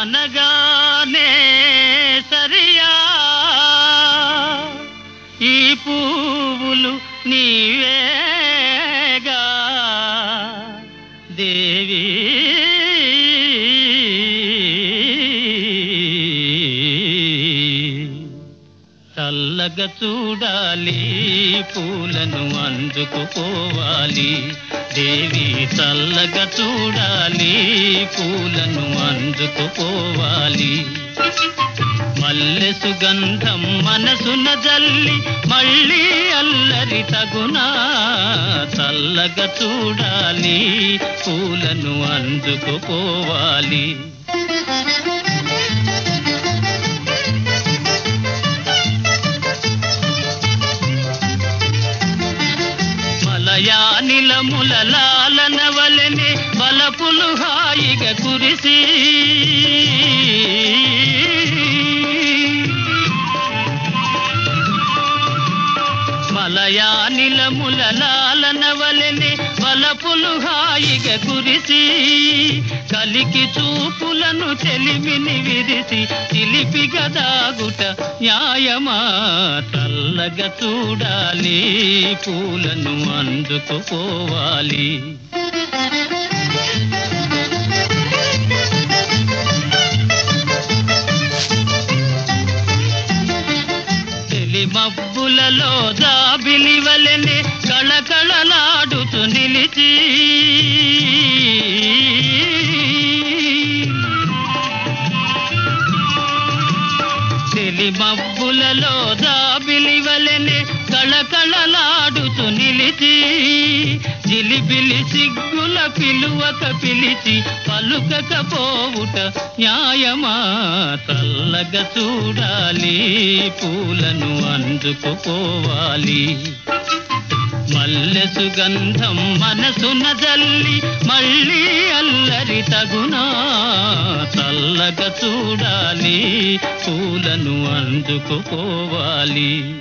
వనగానే సరియా. ఈ పువ్వులు నీవేగా. దేవి. చల్లగా చూడాలి పూలను అందుకుపోవాలి. దేవి చల్లగా చూడాలి పూలను అందుకుపోవాలి. మల్లె సుగంధం మనసున జల్లి మళ్ళీ అల్లరి తగునా చల్లగా చూడాలి పూలను అందుకుపోవాలి. మలయానిలముల లాలన వలనే బలపులు హాయిగా కురిసి మలయానిలముల లాలన వలెనే బలపులు హాయిగ కురిసి కలికి చూపులను చెలిమిని విరిసి చిలిపిగా గదాగుట న్యాయమా? తల్లగ చూడాలి పూలను అందుకుపోవాలి మబ్బులలో జాబిలి కళకళలాడుతూ నిలిచి. తెలి మబ్బులలో జాబిలి కళకళలాడుతూ నిలిచి. జిలిబిలి సిగ్గుల పిలువక పిలిచి పలుకకపోవుట న్యాయమా? తల్లగ చూడాలి పూలను అందుకుపోవాలి. మల్లె సుగంధం మనసున జల్లి మళ్ళీ అల్లరి తగునా? చల్లగా చూడాలి పూలను అందుకుపోవాలి.